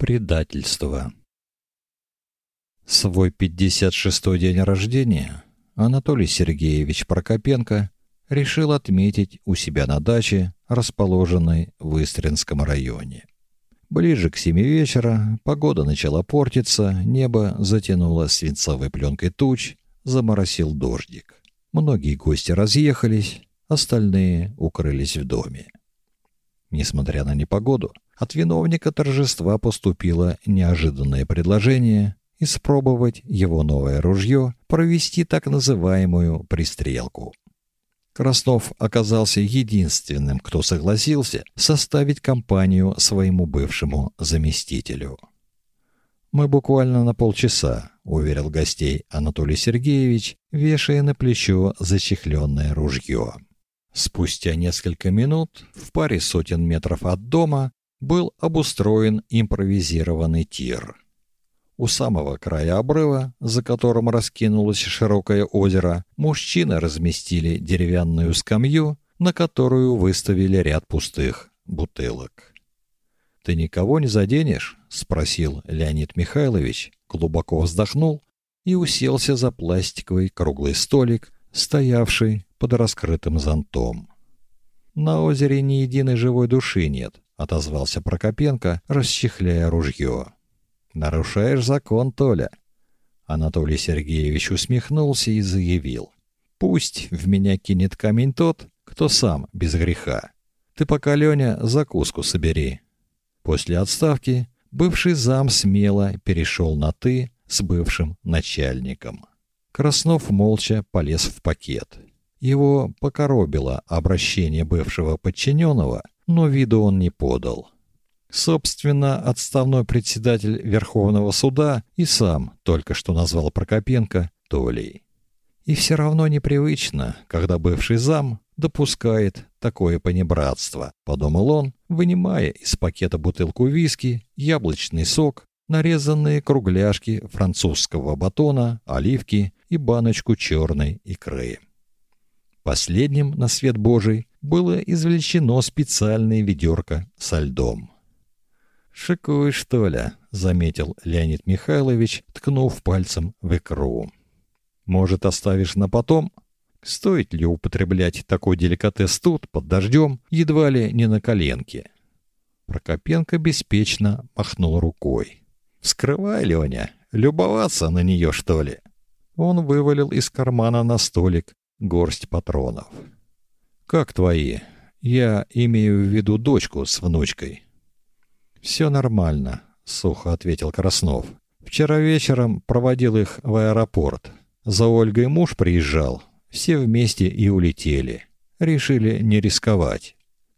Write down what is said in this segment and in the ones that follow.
Предательство. Свой 56-й день рождения Анатолий Сергеевич Прокопенко решил отметить у себя на даче, расположенной в Истринском районе. Ближе к семи вечера погода начала портиться, небо затянуло свинцовой пленкой туч, заморосил дождик. Многие гости разъехались, остальные укрылись в доме. Несмотря на непогоду, от виновника торжества поступило неожиданное предложение испробовать его новое ружье, провести так называемую пристрелку. Краснов оказался единственным, кто согласился составить компанию своему бывшему заместителю. Мы буквально на полчаса, уверил гостей Анатолий Сергеевич, вешая на плечо зачехленное ружье. Спустя несколько минут в паре сотен метров от дома был обустроен импровизированный тир. У самого края обрыва, за которым раскинулось широкое озеро, мужчины разместили деревянную скамью, на которую выставили ряд пустых бутылок. Ты никого не заденешь? спросил Леонид Михайлович, глубоко вздохнул и уселся за пластиковый круглый столик, стоявший под раскрытым зонтом. На озере ни единой живой души нет, отозвался Прокопенко, расчехляя ружье. Нарушаешь закон, Толя. Анатолий Сергеевич усмехнулся и заявил: "Пусть в меня кинет камень тот, кто сам без греха. Ты пока Леня закуску собери". После отставки бывший зам смело перешел на ты с бывшим начальником. Краснов молча полез в пакет. Его покоробило обращение бывшего подчиненного, но виду он не подал. Собственно, отставной председатель Верховного суда и сам только что назвал Прокопенко Толей. И все равно непривычно, когда бывший зам допускает такое понебратство, подумал он, вынимая из пакета бутылку виски, яблочный сок, нарезанные кругляшки французского батона, оливки и баночку черной икры. Последним на свет Божий было извлечено специальное ведерко со льдом. «Шикуешь, что ли?» — заметил Леонид Михайлович, ткнув пальцем в икру. «Может, оставишь на потом? Стоит ли употреблять такой деликатес тут, под дождем, едва ли не на коленке?» Прокопенко беспечно махнул рукой. «Скрывай, Леня, любоваться на нее, что ли?» Он вывалил из кармана на столик горсть патронов. «Как твои? Я имею в виду дочку с внучкой». «Все нормально», — сухо ответил Краснов. «Вчера вечером проводил их в аэропорт. За Ольгой муж приезжал. Все вместе и улетели. Решили не рисковать».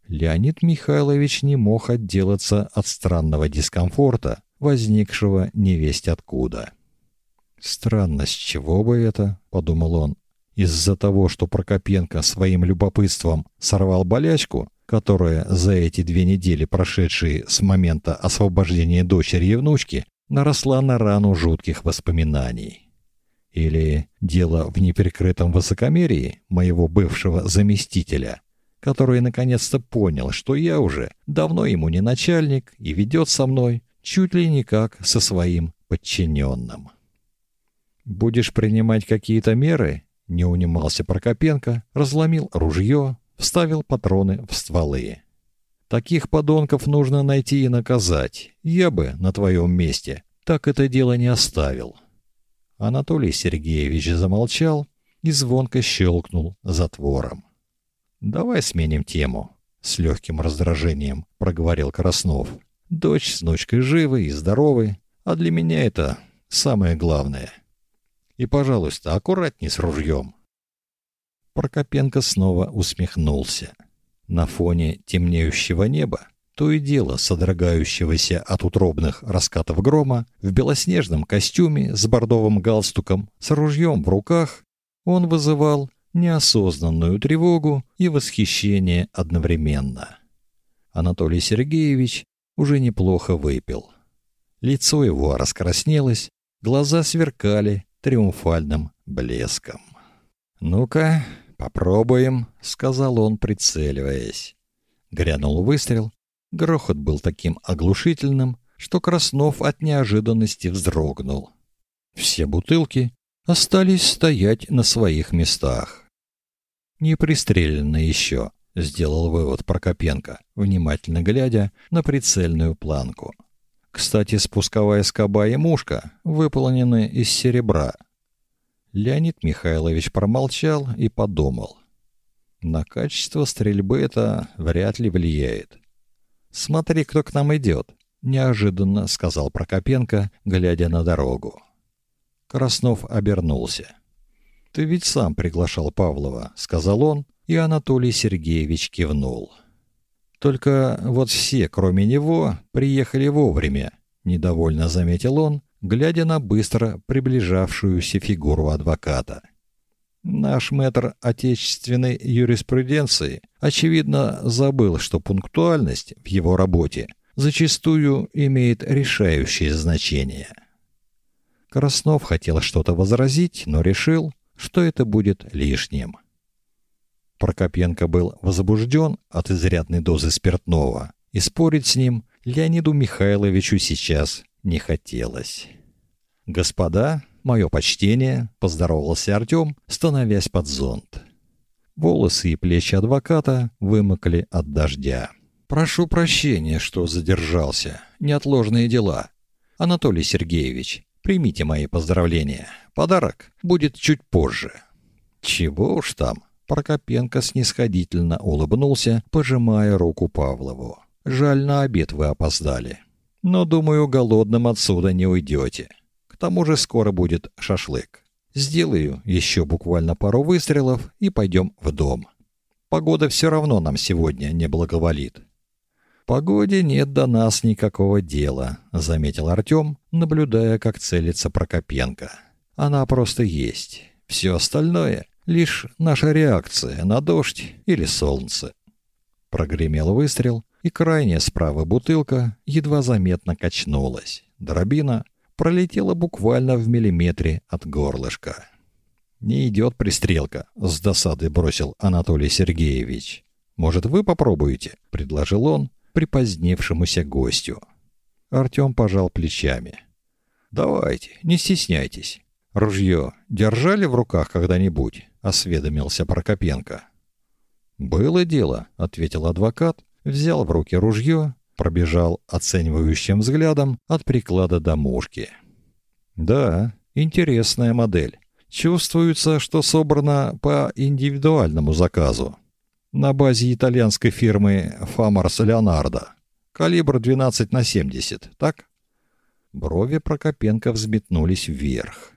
Леонид Михайлович не мог отделаться от странного дискомфорта, возникшего невесть откуда. «Странно, с чего бы это?» — подумал он. «Из-за того, что Прокопенко своим любопытством сорвал болячку, которая за эти две недели, прошедшие с момента освобождения дочери и внучки, наросла на рану жутких воспоминаний. Или дело в неперекрытом высокомерии моего бывшего заместителя, который наконец-то понял, что я уже давно ему не начальник и ведет со мной чуть ли не как со своим подчиненным. «Будешь принимать какие-то меры?» — не унимался Прокопенко, разломил ружье, вставил патроны в стволы. Таких подонков нужно найти и наказать. Я бы на твоем месте так это дело не оставил. Анатолий Сергеевич замолчал и звонко щелкнул затвором. Давай сменим тему, с легким раздражением проговорил Краснов. Дочь с внучкой живы и здоровы, а для меня это самое главное. И, пожалуйста, аккуратней с ружьем. Прокопенко снова усмехнулся. На фоне темнеющего неба, то и дело содрогающегося от утробных раскатов грома, в белоснежном костюме с бордовым галстуком, с ружьем в руках, он вызывал неосознанную тревогу и восхищение одновременно. Анатолий Сергеевич уже неплохо выпил. Лицо его раскраснелось, глаза сверкали триумфальным блеском. «Ну-ка, «Попробуем», — сказал он, прицеливаясь. Грянул выстрел. Грохот был таким оглушительным, что Краснов от неожиданности вздрогнул. Все бутылки остались стоять на своих местах. Не пристреляно еще, сделал вывод Прокопенко, внимательно глядя на прицельную планку. Кстати, спусковая скоба и мушка выполнены из серебра. Леонид Михайлович промолчал и подумал. На качество стрельбы это вряд ли влияет. Смотри, кто к нам идет, неожиданно сказал Прокопенко, глядя на дорогу. Краснов обернулся. Ты ведь сам приглашал Павлова, сказал он, и Анатолий Сергеевич кивнул. Только вот все, кроме него, приехали вовремя, недовольно заметил он, глядя на быстро приближавшуюся фигуру адвоката. Наш мэтр отечественной юриспруденции очевидно забыл, что пунктуальность в его работе зачастую имеет решающее значение. Краснов хотел что-то возразить, но решил, что это будет лишним. Прокопенко был возбужден от изрядной дозы спиртного, и спорить с ним Леониду Михайловичу сейчас не хотелось. «Господа, мое почтение», — поздоровался Артем, становясь под зонт. Волосы и плечи адвоката вымокли от дождя. «Прошу прощения, что задержался. Неотложные дела. Анатолий Сергеевич, Примите мои поздравления. Подарок будет чуть позже. Чего уж там? Прокопенко снисходительно улыбнулся, пожимая руку Павлову. Жаль, на обед вы опоздали. Но, думаю, голодным отсюда не уйдете. К тому же скоро будет шашлык. Сделаю еще буквально пару выстрелов и пойдем в дом. Погода все равно нам сегодня не благоволит. Погоде нет до нас никакого дела, заметил Артем, наблюдая, как целится Прокопенко. Она просто есть. Все остальное лишь наша реакция на дождь или солнце. Прогремел выстрел, и крайняя справа бутылка едва заметно качнулась. Дробина пролетела буквально в миллиметре от горлышка. Не идет пристрелка, с досадой бросил Анатолий Сергеевич. Может, вы попробуете, предложил он, припозднившемуся гостю. Артем пожал плечами. Давайте, не стесняйтесь. Ружье держали в руках когда-нибудь? осведомился Прокопенко. Было дело, ответил адвокат, взял в руки ружье, пробежал оценивающим взглядом от приклада до мушки. Да, интересная модель. Чувствуется, что собрана по индивидуальному заказу на базе итальянской фирмы Фамарс Леонардо. Калибр 12 на 70, так? Брови Прокопенко взметнулись вверх.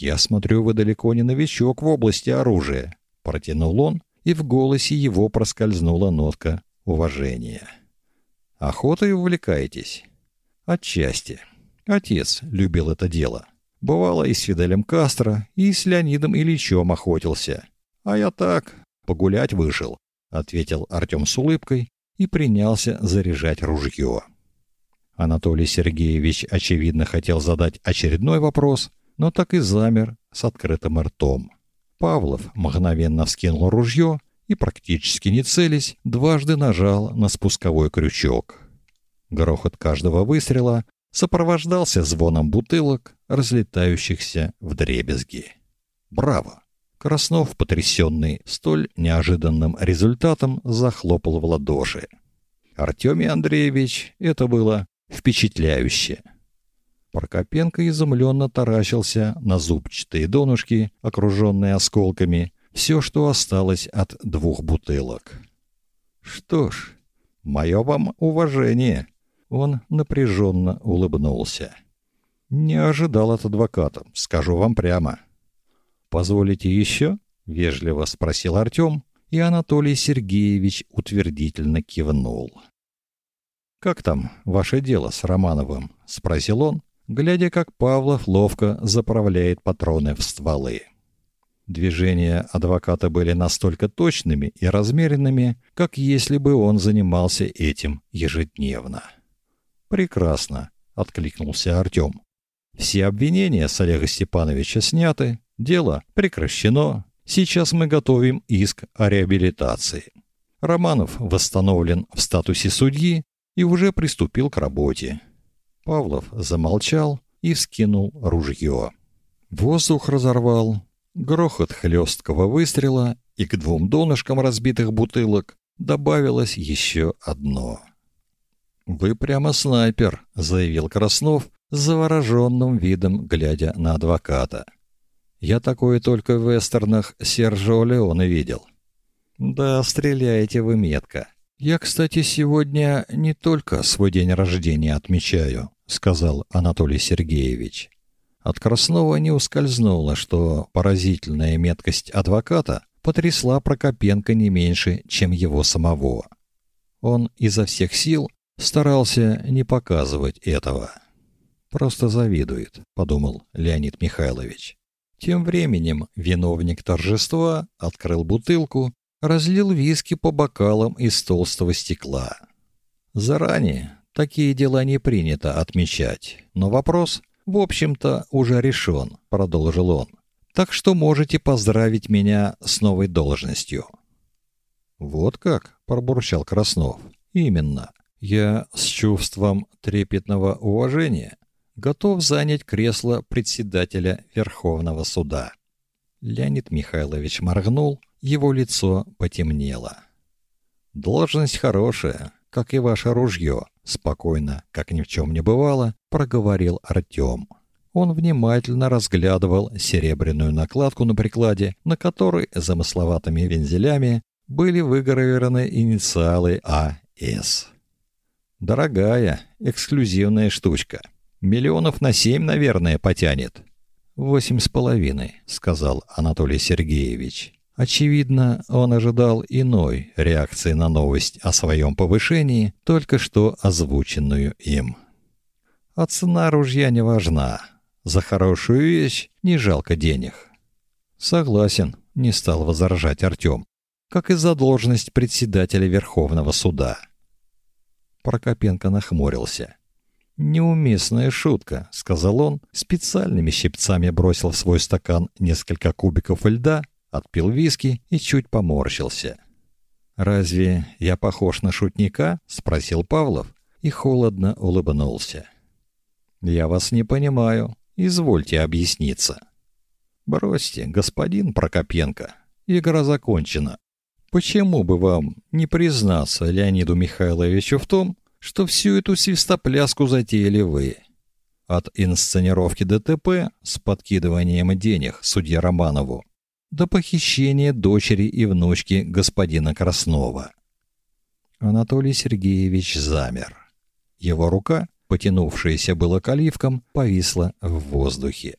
Я смотрю, вы далеко не новичок в области оружия, протянул он, и в голосе его проскользнула нотка уважения. Охотой увлекаетесь? Отчасти. Отец любил это дело. Бывало и с Фиделем Кастро, и с Леонидом Ильичем охотился. А я так, Погулять вышел, ответил Артем с улыбкой и принялся заряжать ружье. Анатолий Сергеевич очевидно хотел задать очередной вопрос, но так и замер с открытым ртом. Павлов мгновенно вскинул ружье и практически не целясь, дважды нажал на спусковой крючок. Грохот каждого выстрела сопровождался звоном бутылок, разлетающихся вдребезги. Браво! Краснов, потрясенный столь неожиданным результатом, захлопал в ладоши. Артемий Андреевич, это было впечатляюще. Прокопенко изумленно таращился на зубчатые донышки, окруженные осколками, все, что осталось от двух бутылок. Что ж, мое вам уважение. Он напряженно улыбнулся. Не ожидал от адвоката, скажу вам прямо. Позволите еще? вежливо спросил Артем, и Анатолий Сергеевич утвердительно кивнул. Как там ваше дело с Романовым? спросил он, глядя, как Павлов ловко заправляет патроны в стволы. Движения адвоката были настолько точными и размеренными, как если бы он занимался этим ежедневно. Прекрасно, откликнулся Артем. Все обвинения с Олега Степановича сняты, Дело прекращено. Сейчас мы готовим иск о реабилитации. Романов восстановлен в статусе судьи и уже приступил к работе. Павлов замолчал и вскинул ружье. Воздух разорвал грохот хлесткого выстрела, и к двум донышкам разбитых бутылок добавилось еще одно. «Вы прямо снайпер», — заявил Краснов с завороженным видом, глядя на адвоката. «Я такое только в вестернах Сержо Леоне видел». «Да, стреляете вы метко. Я, кстати, сегодня не только свой день рождения отмечаю», — сказал Анатолий Сергеевич. От Краснова не ускользнуло, что поразительная меткость адвоката потрясла Прокопенко не меньше, чем его самого. Он изо всех сил старался не показывать этого. Просто завидует, подумал Леонид Михайлович. Тем временем виновник торжества открыл бутылку, разлил виски по бокалам из толстого стекла. Заранее такие дела не принято отмечать, но вопрос, в общем-то, уже решен, продолжил он. Так что можете поздравить меня с новой должностью. Вот как, пробурчал Краснов. Именно. Я с чувством трепетного уважения готов занять кресло председателя Верховного суда. Леонид Михайлович моргнул, его лицо потемнело. Должность хорошая, как и ваше ружье, спокойно, как ни в чем не бывало, проговорил Артем. Он внимательно разглядывал серебряную накладку на прикладе, на которой замысловатыми вензелями были выгравированы инициалы А.С. Дорогая, эксклюзивная штучка. Миллионов на семь, наверное, потянет. Восемь с половиной, сказал Анатолий Сергеевич. Очевидно, он ожидал иной реакции на новость о своем повышении, только что озвученную им. А цена ружья не важна. За хорошую вещь не жалко денег. Согласен, не стал возражать Артем, как и за должность председателя Верховного суда. Прокопенко нахмурился. Неуместная шутка, сказал он, специальными щипцами бросил в свой стакан несколько кубиков льда отпил виски и чуть поморщился. «Разве я похож на шутника?» — спросил Павлов и холодно улыбнулся. «Я вас не понимаю. Извольте объясниться». «Бросьте, господин Прокопенко. Игра закончена. Почему бы вам не признаться Леониду Михайловичу в том, что всю эту свистопляску затеяли вы?» От инсценировки ДТП с подкидыванием денег судье Романову до похищения дочери и внучки господина Краснова. Анатолий Сергеевич замер. Его рука, потянувшаяся было к оливкам, повисла в воздухе.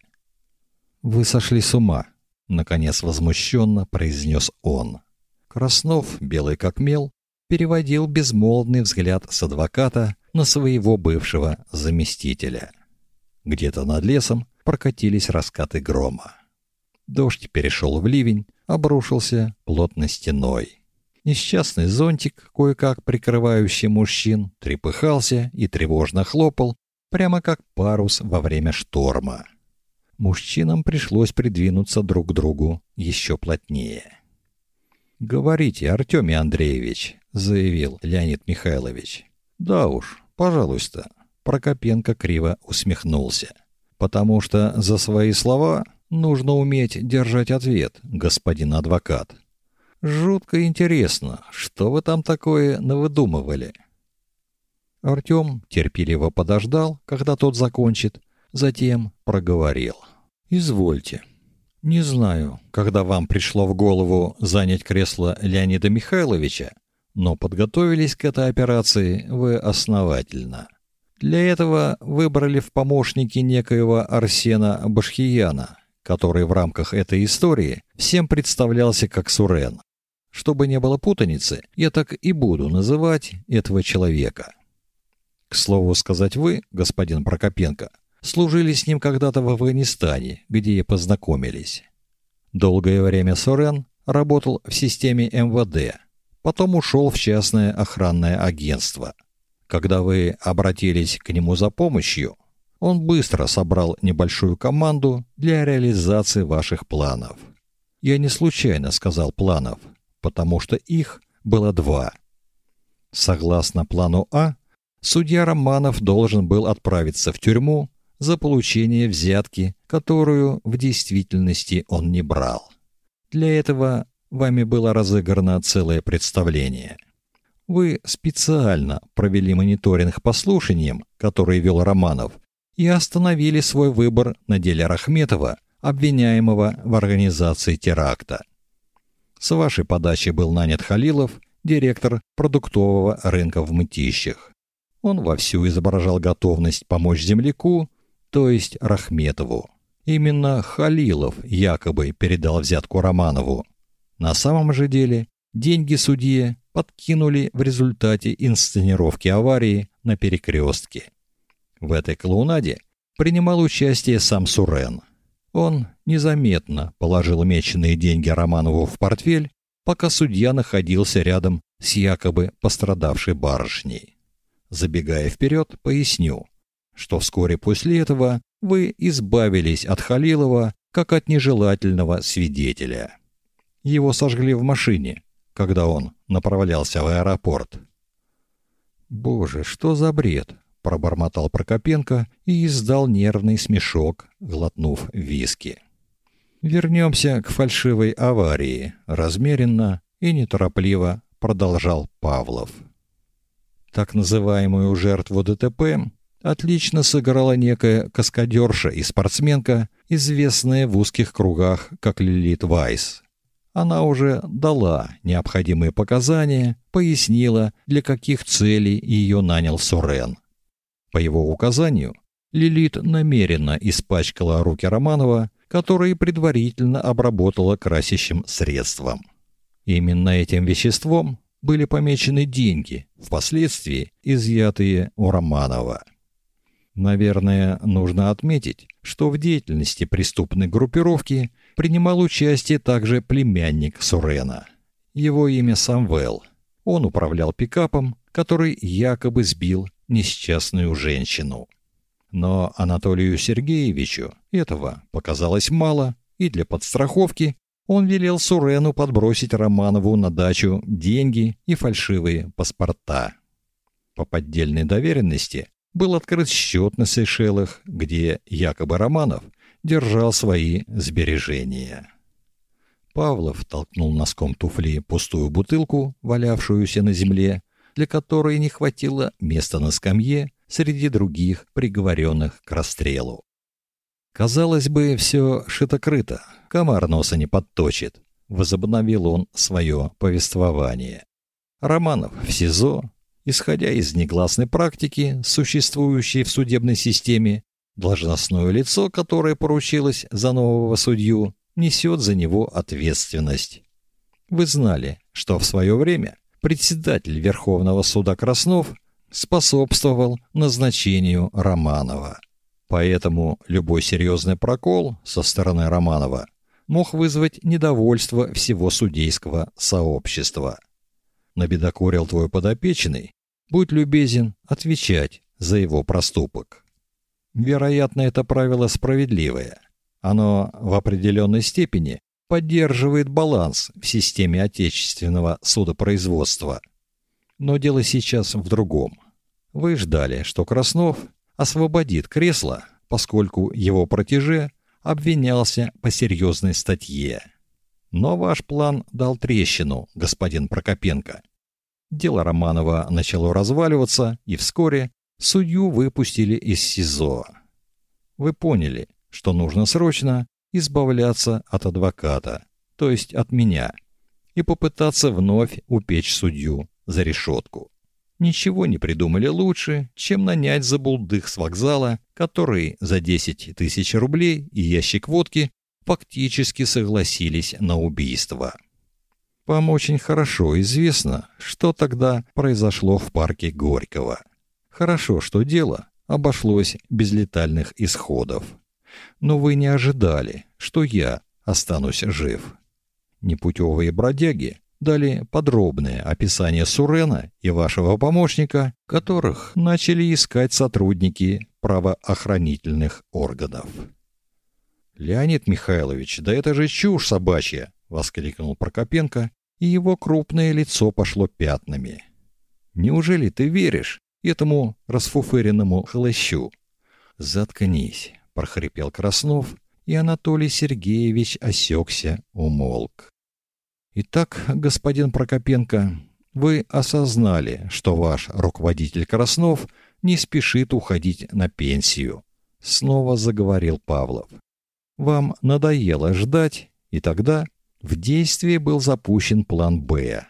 «Вы сошли с ума», — наконец возмущенно произнес он. Краснов, белый как мел, переводил безмолвный взгляд с адвоката на своего бывшего заместителя. Где-то над лесом прокатились раскаты грома. Дождь перешел в ливень, обрушился плотной стеной. Несчастный зонтик, кое-как прикрывающий мужчин, трепыхался и тревожно хлопал, прямо как парус во время шторма. Мужчинам пришлось придвинуться друг к другу еще плотнее. «Говорите, Артемий Андреевич», — заявил Леонид Михайлович. «Да уж, пожалуйста». Прокопенко криво усмехнулся. «Потому что за свои слова Нужно уметь держать ответ, господин адвокат. Жутко интересно, что вы там такое навыдумывали? Артём терпеливо подождал, когда тот закончит, затем проговорил: "Извольте. Не знаю, когда вам пришло в голову занять кресло Леонида Михайловича, но подготовились к этой операции вы основательно. Для этого выбрали в помощники некоего Арсена Башхияна, который в рамках этой истории всем представлялся как Сурен. Чтобы не было путаницы, я так и буду называть этого человека. К слову сказать, вы, господин Прокопенко, служили с ним когда-то в Афганистане, где и познакомились. Долгое время Сурен работал в системе МВД, потом ушел в частное охранное агентство. Когда вы обратились к нему за помощью, он быстро собрал небольшую команду для реализации ваших планов. Я не случайно сказал планов, потому что их было два. Согласно плану А, судья Романов должен был отправиться в тюрьму за получение взятки, которую в действительности он не брал. Для этого вами было разыграно целое представление. Вы специально провели мониторинг по слушаниям, которые вел Романов, и остановили свой выбор на деле Рахметова, обвиняемого в организации теракта. С вашей подачи был нанят Халилов, директор продуктового рынка в Мытищах. Он вовсю изображал готовность помочь земляку, то есть Рахметову. Именно Халилов якобы передал взятку Романову. На самом же деле деньги судье подкинули в результате инсценировки аварии на перекрестке. В этой клоунаде принимал участие сам Сурен. Он незаметно положил меченые деньги Романову в портфель, пока судья находился рядом с якобы пострадавшей барышней. Забегая вперед, поясню, что вскоре после этого вы избавились от Халилова как от нежелательного свидетеля. Его сожгли в машине, когда он направлялся в аэропорт. Боже, что за бред, пробормотал Прокопенко и издал нервный смешок, глотнув виски. Вернемся к фальшивой аварии, размеренно и неторопливо продолжал Павлов. Так называемую жертву ДТП отлично сыграла некая каскадерша и спортсменка, известная в узких кругах как Лилит Вайс. Она уже дала необходимые показания, пояснила, для каких целей ее нанял Сурен. По его указанию, Лилит намеренно испачкала руки Романова, которые предварительно обработала красящим средством. Именно этим веществом были помечены деньги, впоследствии изъятые у Романова. Наверное, нужно отметить, что в деятельности преступной группировки принимал участие также племянник Сурена. Его имя Самвел. Он управлял пикапом, который якобы сбил несчастную женщину. Но Анатолию Сергеевичу этого показалось мало, и для подстраховки он велел Сурену подбросить Романову на дачу деньги и фальшивые паспорта. По поддельной доверенности был открыт счет на Сейшелах, где якобы Романов держал свои сбережения. Павлов толкнул носком туфли пустую бутылку, валявшуюся на земле, для которой не хватило места на скамье среди других приговоренных к расстрелу. Казалось бы, все шито-крыто, комар носа не подточит. Возобновил он свое повествование. Романов в СИЗО, Исходя из негласной практики, существующей в судебной системе, должностное лицо, которое поручилось за нового судью, несет за него ответственность. Вы знали, что в свое время председатель Верховного суда Краснов способствовал назначению Романова. Поэтому любой серьезный прокол со стороны Романова мог вызвать недовольство всего судейского сообщества. Набедокурил твой подопечный, Будь любезен отвечать за его проступок. Вероятно, это правило справедливое. Оно в определенной степени поддерживает баланс в системе отечественного судопроизводства. Но дело сейчас в другом. Вы ждали, что Краснов освободит кресло, поскольку его протеже обвинялся по серьезной статье. Но ваш план дал трещину, господин Прокопенко. Дело Романова начало разваливаться, и вскоре судью выпустили из СИЗО. Вы поняли, что нужно срочно избавляться от адвоката, то есть от меня, и попытаться вновь упечь судью за решетку. Ничего не придумали лучше, чем нанять забулдых с вокзала, которые за 10 тысяч рублей и ящик водки фактически согласились на убийство. Вам очень хорошо известно, что тогда произошло в парке Горького. Хорошо, что дело обошлось без летальных исходов. Но вы не ожидали, что я останусь жив. Непутевые бродяги дали подробное описание Сурена и вашего помощника, которых начали искать сотрудники правоохранительных органов. Леонид Михайлович, да это же чушь собачья, воскликнул Прокопенко, и его крупное лицо пошло пятнами. Неужели ты веришь этому расфуфыренному хлыщу. Заткнись, прохрипел Краснов, и Анатолий Сергеевич осекся, умолк. Итак, господин Прокопенко, вы осознали, что ваш руководитель Краснов не спешит уходить на пенсию. Снова заговорил Павлов. Вам надоело ждать, и тогда в действие был запущен план «Б».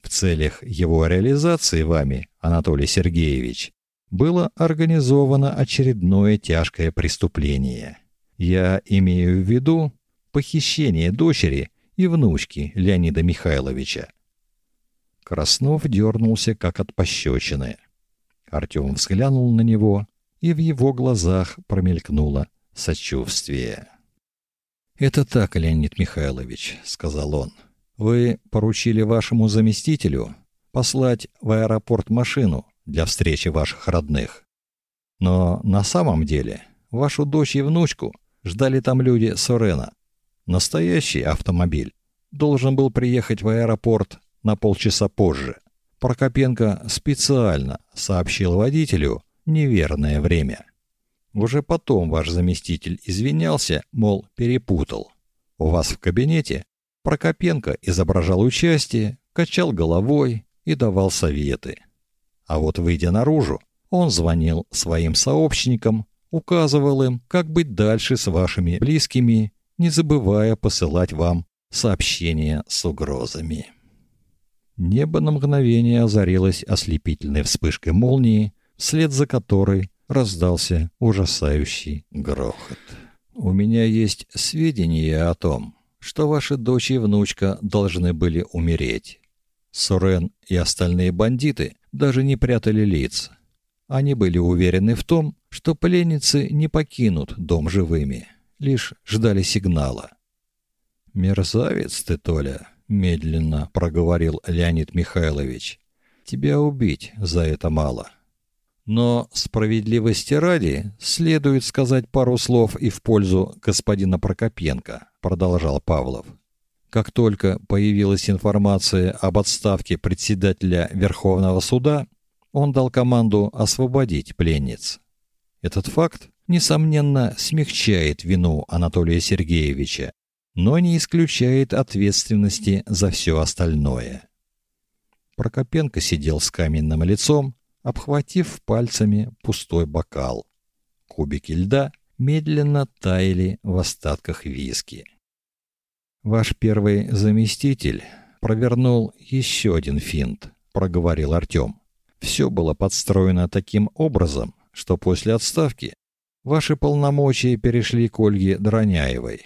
В целях его реализации вами, Анатолий Сергеевич, было организовано очередное тяжкое преступление. Я имею в виду похищение дочери и внучки Леонида Михайловича. Краснов дернулся, как от пощечины. Артем взглянул на него, и в его глазах промелькнуло сочувствие. «Это так, Леонид Михайлович», — сказал он. «Вы поручили вашему заместителю послать в аэропорт машину для встречи ваших родных. Но на самом деле вашу дочь и внучку ждали там люди Сорена. Настоящий автомобиль должен был приехать в аэропорт на полчаса позже. Прокопенко специально сообщил водителю неверное время. Уже потом ваш заместитель извинялся, мол, перепутал. У вас в кабинете Прокопенко изображал участие, качал головой и давал советы. А вот выйдя наружу, он звонил своим сообщникам, указывал им, как быть дальше с вашими близкими, не забывая посылать вам сообщения с угрозами. Небо на мгновение озарилось ослепительной вспышкой молнии, вслед за которой раздался ужасающий грохот. У меня есть сведения о том, что ваши дочь и внучка должны были умереть. Сурен и остальные бандиты даже не прятали лиц. Они были уверены в том, что пленницы не покинут дом живыми, лишь ждали сигнала. Мерзавец ты, Толя, медленно проговорил Леонид Михайлович. Тебя убить за это мало. Но справедливости ради следует сказать пару слов и в пользу господина Прокопенко, продолжал Павлов. Как только появилась информация об отставке председателя Верховного суда, он дал команду освободить пленниц. Этот факт несомненно смягчает вину Анатолия Сергеевича, но не исключает ответственности за все остальное. Прокопенко сидел с каменным лицом, обхватив пальцами пустой бокал. Кубики льда медленно таяли в остатках виски. Ваш первый заместитель провернул еще один финт, проговорил Артем. Все было подстроено таким образом, что после отставки ваши полномочия перешли к Ольге Дроняевой.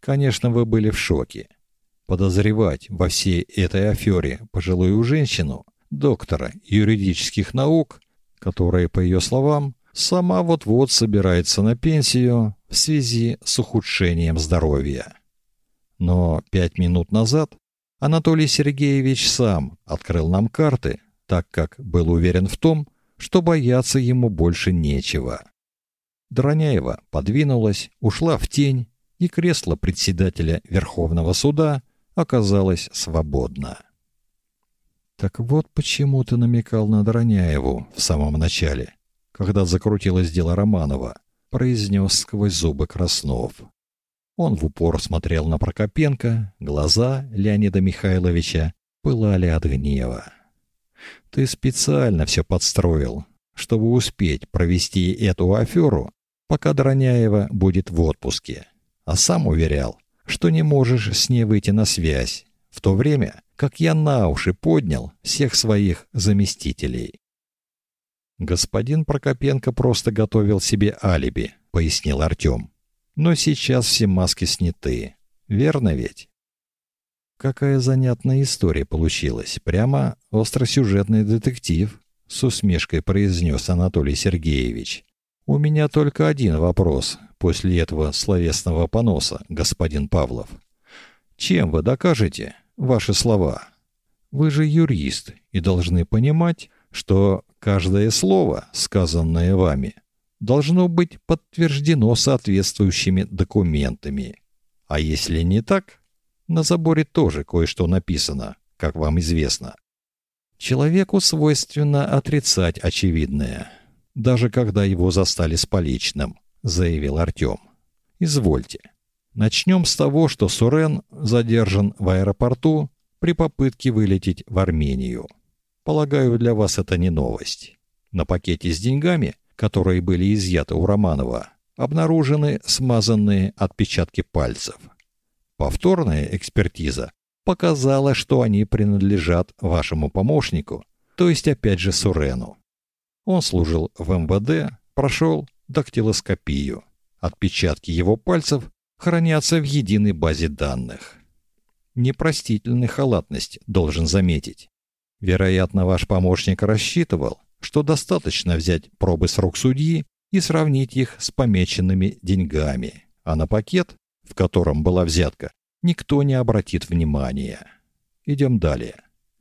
Конечно, вы были в шоке. Подозревать во всей этой афере пожилую женщину доктора юридических наук, которая, по ее словам, сама вот-вот собирается на пенсию в связи с ухудшением здоровья. Но пять минут назад Анатолий Сергеевич сам открыл нам карты, так как был уверен в том, что бояться ему больше нечего. Дроняева подвинулась, ушла в тень, и кресло председателя Верховного суда оказалось свободно. Так вот почему ты намекал на Дроняеву в самом начале, когда закрутилось дело Романова, произнес сквозь зубы Краснов. Он в упор смотрел на Прокопенко, глаза Леонида Михайловича пылали от гнева. Ты специально все подстроил, чтобы успеть провести эту аферу, пока Дроняева будет в отпуске. А сам уверял, что не можешь с ней выйти на связь, в то время, как я на уши поднял всех своих заместителей. Господин Прокопенко просто готовил себе алиби, пояснил Артем. Но сейчас все маски сняты. Верно ведь? Какая занятная история получилась. Прямо остросюжетный детектив, с усмешкой произнес Анатолий Сергеевич. У меня только один вопрос после этого словесного поноса, господин Павлов. Чем вы докажете, ваши слова. Вы же юрист и должны понимать, что каждое слово, сказанное вами, должно быть подтверждено соответствующими документами. А если не так, на заборе тоже кое-что написано, как вам известно. Человеку свойственно отрицать очевидное, даже когда его застали с поличным, заявил Артем. Извольте. Начнем с того, что Сурен задержан в аэропорту при попытке вылететь в Армению. Полагаю, для вас это не новость. На пакете с деньгами, которые были изъяты у Романова, обнаружены смазанные отпечатки пальцев. Повторная экспертиза показала, что они принадлежат вашему помощнику, то есть опять же Сурену. Он служил в МВД, прошел дактилоскопию. Отпечатки его пальцев хранятся в единой базе данных. Непростительная халатность, должен заметить. Вероятно, ваш помощник рассчитывал, что достаточно взять пробы с рук судьи и сравнить их с помеченными деньгами, а на пакет, в котором была взятка, никто не обратит внимания. Идем далее.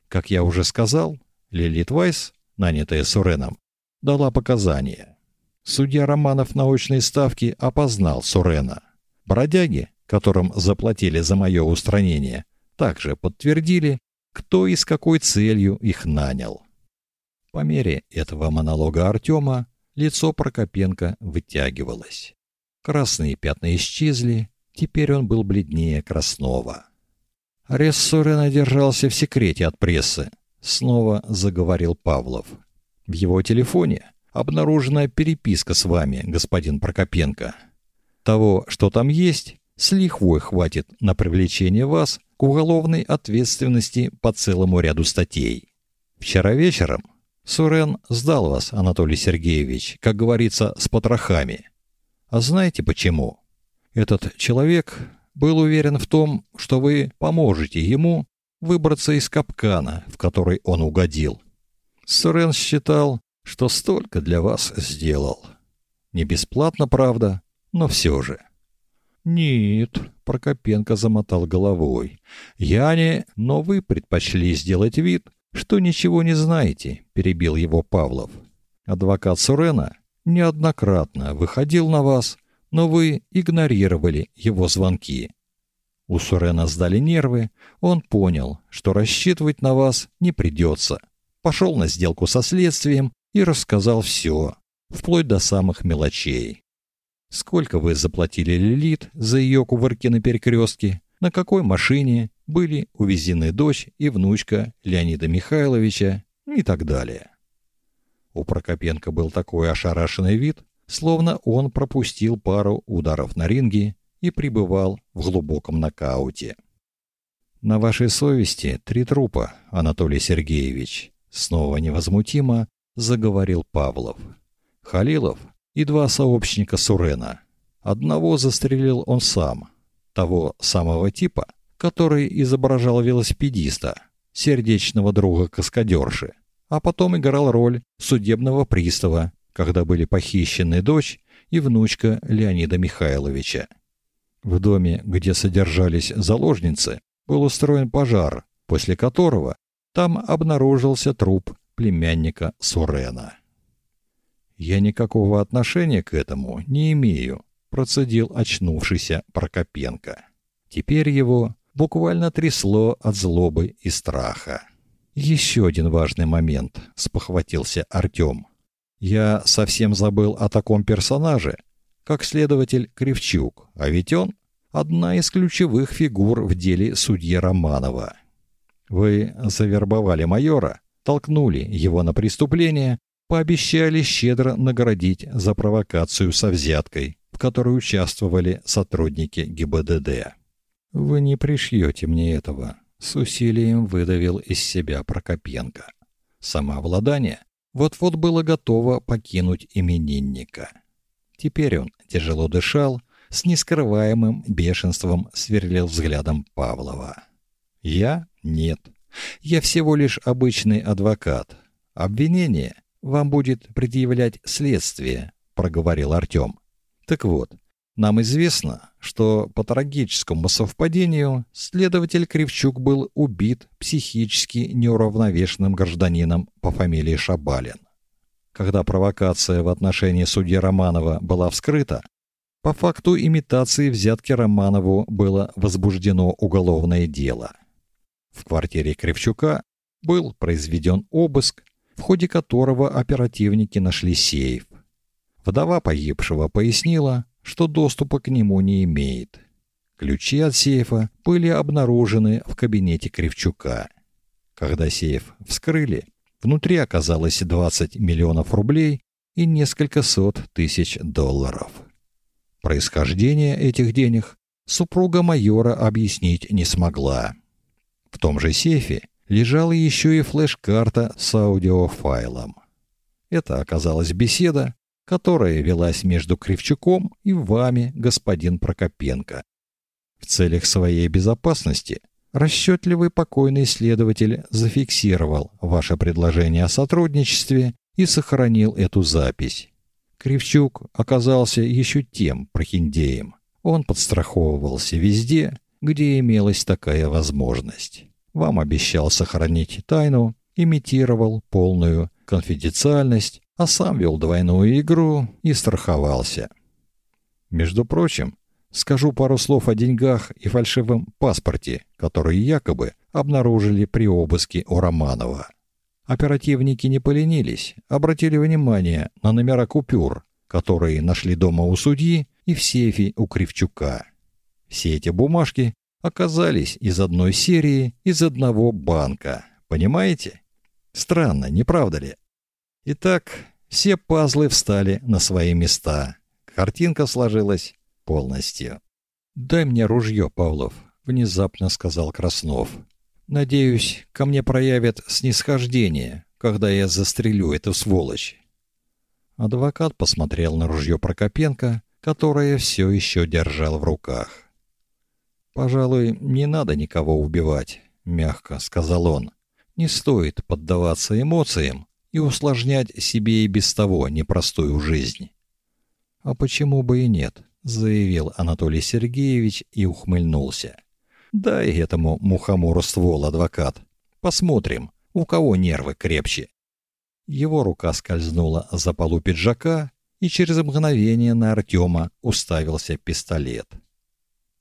Как я уже сказал, Лилит Вайс, нанятая Суреном, дала показания. Судья Романов научной ставки опознал Сурена. Бродяги, которым заплатили за мое устранение, также подтвердили, кто и с какой целью их нанял. По мере этого монолога Артема лицо Прокопенко вытягивалось. Красные пятна исчезли, теперь он был бледнее Краснова. Арест Сурена держался в секрете от прессы, снова заговорил Павлов. В его телефоне обнаружена переписка с вами, господин Прокопенко. Того, что там есть, с лихвой хватит на привлечение вас к уголовной ответственности по целому ряду статей. Вчера вечером Сурен сдал вас, Анатолий Сергеевич, как говорится, с потрохами. А знаете почему? Этот человек был уверен в том, что вы поможете ему выбраться из капкана, в который он угодил. Сурен считал, что столько для вас сделал. Не бесплатно, правда, но все же. «Нет», — Прокопенко замотал головой. «Я не, но вы предпочли сделать вид, что ничего не знаете», — перебил его Павлов. «Адвокат Сурена неоднократно выходил на вас, но вы игнорировали его звонки. У Сурена сдали нервы, он понял, что рассчитывать на вас не придется. Пошел на сделку со следствием и рассказал все, вплоть до самых мелочей. Сколько вы заплатили Лилит за ее кувырки на перекрестке? На какой машине были увезены дочь и внучка Леонида Михайловича и так далее. У Прокопенко был такой ошарашенный вид, словно он пропустил пару ударов на ринге и пребывал в глубоком нокауте. На вашей совести три трупа, Анатолий Сергеевич, снова невозмутимо заговорил Павлов. Халилов и два сообщника Сурена. Одного застрелил он сам, того самого типа, который изображал велосипедиста, сердечного друга каскадерши, а потом играл роль судебного пристава, когда были похищены дочь и внучка Леонида Михайловича. В доме, где содержались заложницы, был устроен пожар, после которого там обнаружился труп племянника Сурена. Я никакого отношения к этому не имею, процедил очнувшийся Прокопенко. Теперь его буквально трясло от злобы и страха. Еще один важный момент, спохватился Артем. Я совсем забыл о таком персонаже, как следователь Кривчук, а ведь он одна из ключевых фигур в деле судьи Романова. Вы завербовали майора, толкнули его на преступление, пообещали щедро наградить за провокацию со взяткой, в которой участвовали сотрудники ГИБДД. Вы не пришьете мне этого, с усилием выдавил из себя Прокопенко. Самообладание вот-вот было готово покинуть именинника. Теперь он тяжело дышал, с нескрываемым бешенством сверлил взглядом Павлова. Я нет. Я всего лишь обычный адвокат. Обвинение вам будет предъявлять следствие, проговорил Артем. Так вот, нам известно, что по трагическому совпадению следователь Кривчук был убит психически неуравновешенным гражданином по фамилии Шабалин. Когда провокация в отношении судьи Романова была вскрыта, по факту имитации взятки Романову было возбуждено уголовное дело. В квартире Кривчука был произведен обыск, в ходе которого оперативники нашли сейф. Вдова погибшего пояснила, что доступа к нему не имеет. Ключи от сейфа были обнаружены в кабинете Кривчука. Когда сейф вскрыли, внутри оказалось 20 миллионов рублей и несколько сот тысяч долларов. Происхождение этих денег супруга майора объяснить не смогла. В том же сейфе лежала еще и флеш-карта с аудиофайлом. Это оказалась беседа, которая велась между Кривчуком и вами, господин Прокопенко. В целях своей безопасности расчетливый покойный следователь зафиксировал ваше предложение о сотрудничестве и сохранил эту запись. Кривчук оказался еще тем прохиндеем. Он подстраховывался везде, где имелась такая возможность. Вам обещал сохранить тайну, имитировал полную конфиденциальность, а сам вел двойную игру и страховался. Между прочим, скажу пару слов о деньгах и фальшивом паспорте, которые якобы обнаружили при обыске у Романова. Оперативники не поленились, обратили внимание на номера купюр, которые нашли дома у судьи и в сейфе у Кривчука. Все эти бумажки оказались из одной серии, из одного банка. Понимаете? Странно, не правда ли? Итак, все пазлы встали на свои места. Картинка сложилась полностью. «Дай мне ружье, Павлов», — внезапно сказал Краснов. «Надеюсь, ко мне проявят снисхождение, когда я застрелю эту сволочь». Адвокат посмотрел на ружье Прокопенко, которое все еще держал в руках. «Пожалуй, не надо никого убивать», — мягко сказал он. «Не стоит поддаваться эмоциям и усложнять себе и без того непростую жизнь». «А почему бы и нет?» — заявил Анатолий Сергеевич и ухмыльнулся. «Дай этому мухомору ствол, адвокат. Посмотрим, у кого нервы крепче». Его рука скользнула за полу пиджака, и через мгновение на Артема уставился пистолет.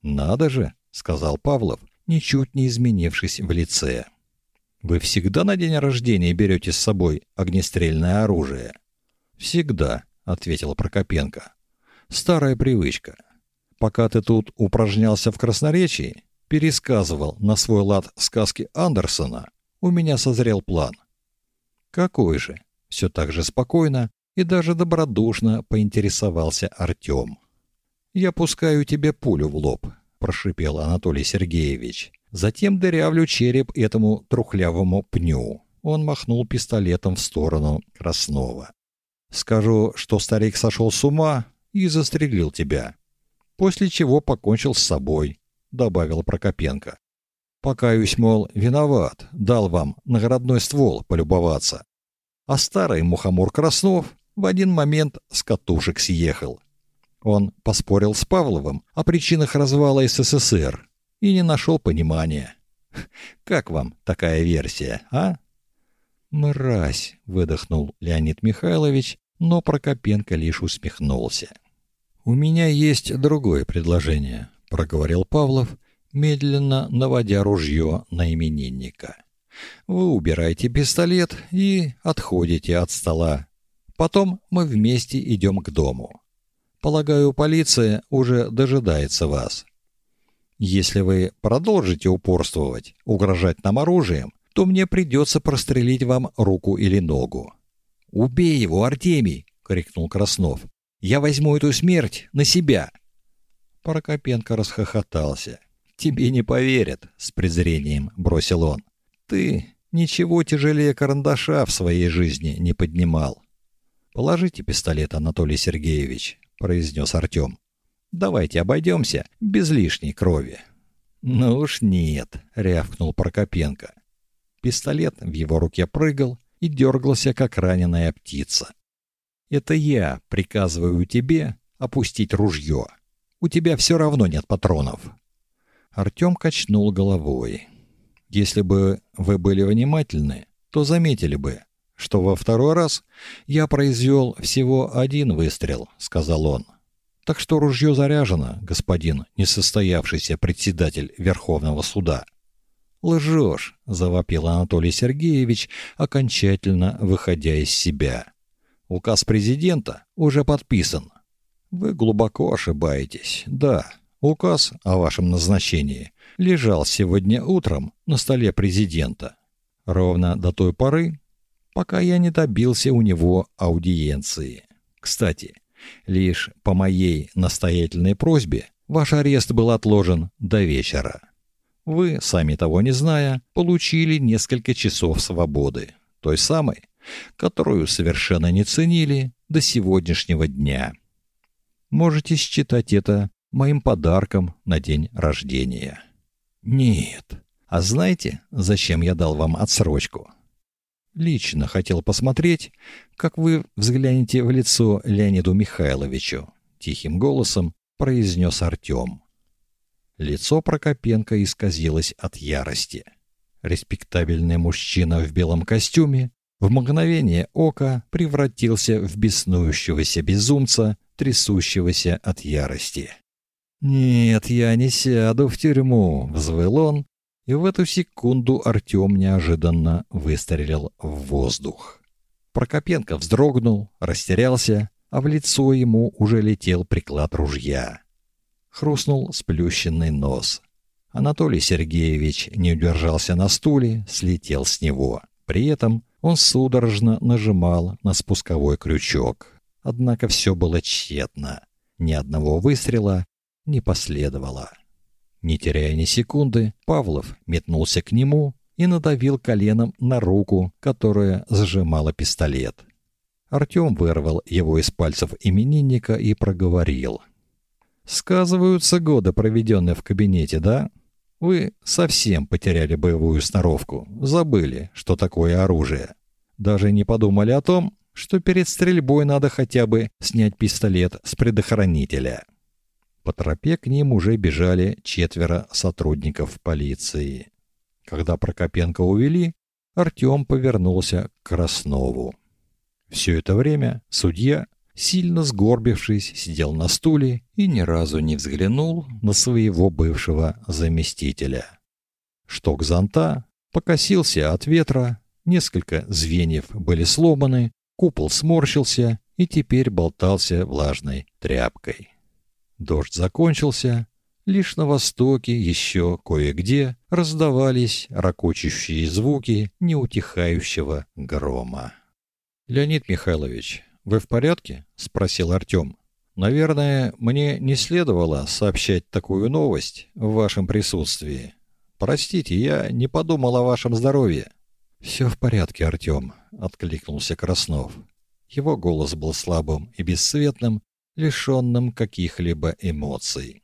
«Надо же!» — сказал Павлов, ничуть не изменившись в лице. «Вы всегда на день рождения берете с собой огнестрельное оружие?» «Всегда», — ответил Прокопенко. «Старая привычка. Пока ты тут упражнялся в красноречии, пересказывал на свой лад сказки Андерсона, у меня созрел план». «Какой же?» — все так же спокойно и даже добродушно поинтересовался Артем. «Я пускаю тебе пулю в лоб», прошипел Анатолий Сергеевич. Затем дырявлю череп этому трухлявому пню. Он махнул пистолетом в сторону Краснова. Скажу, что старик сошел с ума и застрелил тебя. После чего покончил с собой, добавил Прокопенко. Покаюсь, мол, виноват, дал вам наградной ствол полюбоваться. А старый мухомор Краснов в один момент с катушек съехал. Он поспорил с Павловым о причинах развала СССР и не нашел понимания. Как вам такая версия, а? «Мразь!» — выдохнул Леонид Михайлович, но Прокопенко лишь усмехнулся. «У меня есть другое предложение», — проговорил Павлов, медленно наводя ружье на именинника. «Вы убираете пистолет и отходите от стола. Потом мы вместе идем к дому. Полагаю, полиция уже дожидается вас. Если вы продолжите упорствовать, угрожать нам оружием, то мне придется прострелить вам руку или ногу. Убей его, Артемий, крикнул Краснов. Я возьму эту смерть на себя. Прокопенко расхохотался. Тебе не поверят, с презрением бросил он. Ты ничего тяжелее карандаша в своей жизни не поднимал. Положите пистолет, Анатолий Сергеевич произнес Артем. Давайте обойдемся без лишней крови. Ну уж нет, рявкнул Прокопенко. Пистолет в его руке прыгал и дергался, как раненая птица. Это я приказываю тебе опустить ружье. У тебя все равно нет патронов. Артем качнул головой. Если бы вы были внимательны, то заметили бы, что во второй раз я произвел всего один выстрел, сказал он. Так что ружье заряжено, господин несостоявшийся председатель Верховного суда. «Лжешь!» — завопил Анатолий Сергеевич, окончательно выходя из себя. «Указ президента уже подписан». «Вы глубоко ошибаетесь. Да, указ о вашем назначении лежал сегодня утром на столе президента. Ровно до той поры, пока я не добился у него аудиенции. Кстати, лишь по моей настоятельной просьбе ваш арест был отложен до вечера. Вы, сами того не зная, получили несколько часов свободы, той самой, которую совершенно не ценили до сегодняшнего дня. Можете считать это моим подарком на день рождения. Нет. А знаете, зачем я дал вам отсрочку? Лично хотел посмотреть, как вы взглянете в лицо Леониду Михайловичу, тихим голосом произнес Артем. Лицо Прокопенко исказилось от ярости. Респектабельный мужчина в белом костюме в мгновение ока превратился в беснующегося безумца, трясущегося от ярости. «Нет, я не сяду в тюрьму», — взвыл он, и в эту секунду Артем неожиданно выстрелил в воздух. Прокопенко вздрогнул, растерялся, а в лицо ему уже летел приклад ружья. Хрустнул сплющенный нос. Анатолий Сергеевич не удержался на стуле, слетел с него. При этом он судорожно нажимал на спусковой крючок. Однако все было тщетно. Ни одного выстрела не последовало. Не теряя ни секунды, Павлов метнулся к нему и надавил коленом на руку, которая сжимала пистолет. Артем вырвал его из пальцев именинника и проговорил: "Сказываются годы, проведенные в кабинете, да? Вы совсем потеряли боевую сноровку, забыли, что такое оружие. Даже не подумали о том, что перед стрельбой надо хотя бы снять пистолет с предохранителя". По тропе к ним уже бежали четверо сотрудников полиции. Когда Прокопенко увели, Артем повернулся к Краснову. Все это время судья, сильно сгорбившись, сидел на стуле и ни разу не взглянул на своего бывшего заместителя. Шток зонта покосился от ветра, несколько звеньев были сломаны, купол сморщился и теперь болтался влажной тряпкой. Дождь закончился, лишь на востоке еще кое-где раздавались ракочущие звуки неутихающего грома. Леонид Михайлович, вы в порядке? спросил Артем. Наверное, мне не следовало сообщать такую новость в вашем присутствии. Простите, я не подумал о вашем здоровье. «Все в порядке, Артем», — откликнулся Краснов. Его голос был слабым и бесцветным, лишенным каких-либо эмоций.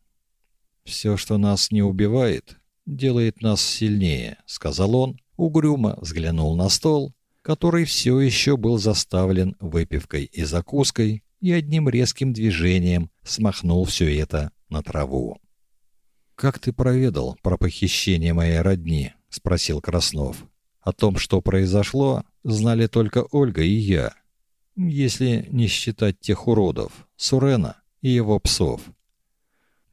«Все, что нас не убивает, делает нас сильнее», — сказал он, угрюмо взглянул на стол, который все еще был заставлен выпивкой и закуской, и одним резким движением смахнул все это на траву. «Как ты проведал про похищение моей родни?» — спросил Краснов. «О том, что произошло, знали только Ольга и я если не считать тех уродов, Сурена и его псов.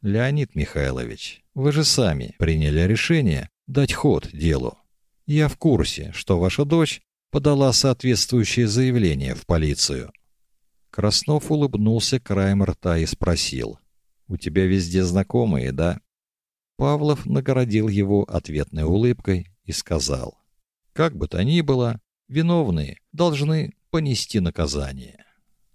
Леонид Михайлович, вы же сами приняли решение дать ход делу. Я в курсе, что ваша дочь подала соответствующее заявление в полицию. Краснов улыбнулся краем рта и спросил: "У тебя везде знакомые, да?" Павлов наградил его ответной улыбкой и сказал: "Как бы то ни было, виновные должны понести наказание.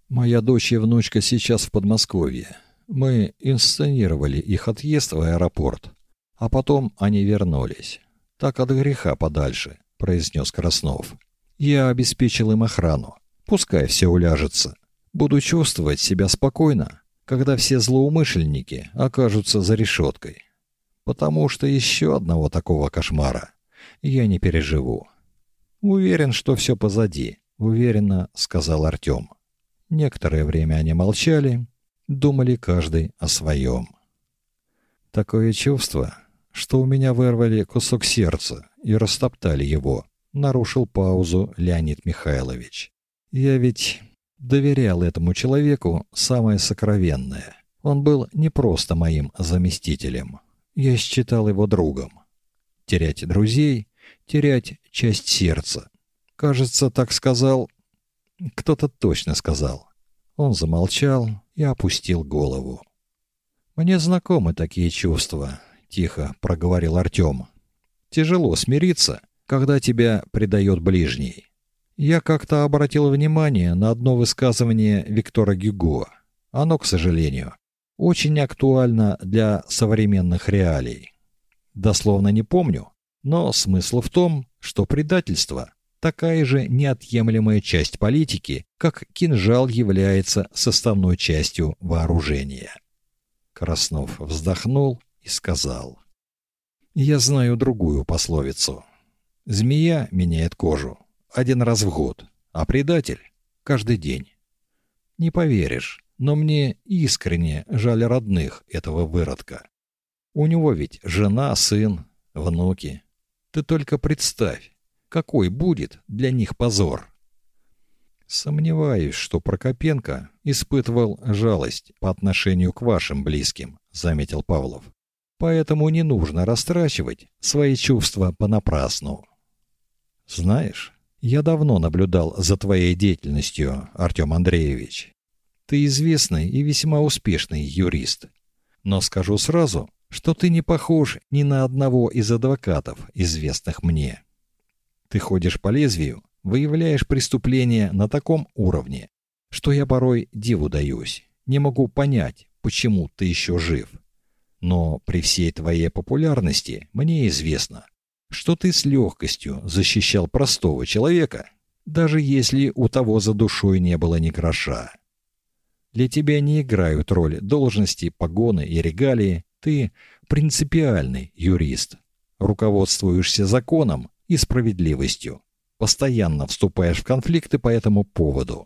Моя дочь и внучка сейчас в Подмосковье. Мы инсценировали их отъезд в аэропорт, а потом они вернулись. Так от греха подальше, произнес Краснов. Я обеспечил им охрану. Пускай все уляжется. Буду чувствовать себя спокойно, когда все злоумышленники окажутся за решеткой. Потому что еще одного такого кошмара я не переживу. Уверен, что все позади уверенно сказал Артем. Некоторое время они молчали, думали каждый о своем. Такое чувство, что у меня вырвали кусок сердца и растоптали его, нарушил паузу Леонид Михайлович. Я ведь доверял этому человеку самое сокровенное. Он был не просто моим заместителем. Я считал его другом. терять друзей, терять часть сердца. Кажется, так сказал... Кто-то точно сказал. Он замолчал и опустил голову. «Мне знакомы такие чувства», — тихо проговорил Артем. «Тяжело смириться, когда тебя предает ближний. Я как-то обратил внимание на одно высказывание Виктора Гюго. Оно, к сожалению, очень актуально для современных реалий. Дословно не помню, но смысл в том, что предательство такая же неотъемлемая часть политики, как кинжал является составной частью вооружения. Краснов вздохнул и сказал: "Я знаю другую пословицу. Змея меняет кожу один раз в год, а предатель каждый день. Не поверишь, но мне искренне жаль родных этого выродка. У него ведь жена, сын, внуки. Ты только представь, какой будет для них позор. Сомневаюсь, что Прокопенко испытывал жалость по отношению к вашим близким, заметил Павлов. Поэтому не нужно растрачивать свои чувства понапрасну. Знаешь, я давно наблюдал за твоей деятельностью, Артем Андреевич. Ты известный и весьма успешный юрист. Но скажу сразу, что ты не похож ни на одного из адвокатов, известных мне. Ты ходишь по лезвию, выявляешь преступления на таком уровне, что я порой диву даюсь. Не могу понять, почему ты еще жив. Но при всей твоей популярности мне известно, что ты с легкостью защищал простого человека, даже если у того за душой не было ни гроша. Для тебя не играют роль должности, погоны и регалии, ты принципиальный юрист. Руководствуешься законом и справедливостью. Постоянно вступаешь в конфликты по этому поводу.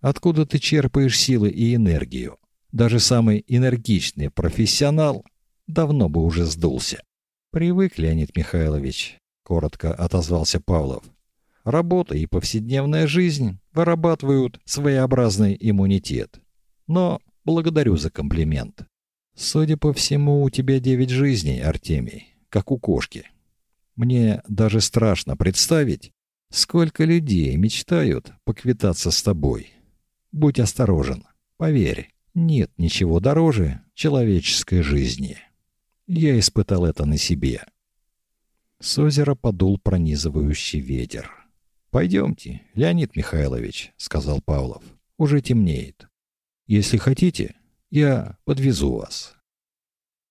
Откуда ты черпаешь силы и энергию? Даже самый энергичный профессионал давно бы уже сдулся. Привык, Леонид Михайлович, коротко отозвался Павлов. Работа и повседневная жизнь вырабатывают своеобразный иммунитет. Но благодарю за комплимент. Судя по всему, у тебя девять жизней, Артемий, как у кошки. Мне даже страшно представить, сколько людей мечтают поквитаться с тобой. Будь осторожен. Поверь, нет ничего дороже человеческой жизни. Я испытал это на себе. С озера подул пронизывающий ветер. «Пойдемте, Леонид Михайлович», — сказал Павлов. «Уже темнеет. Если хотите, я подвезу вас».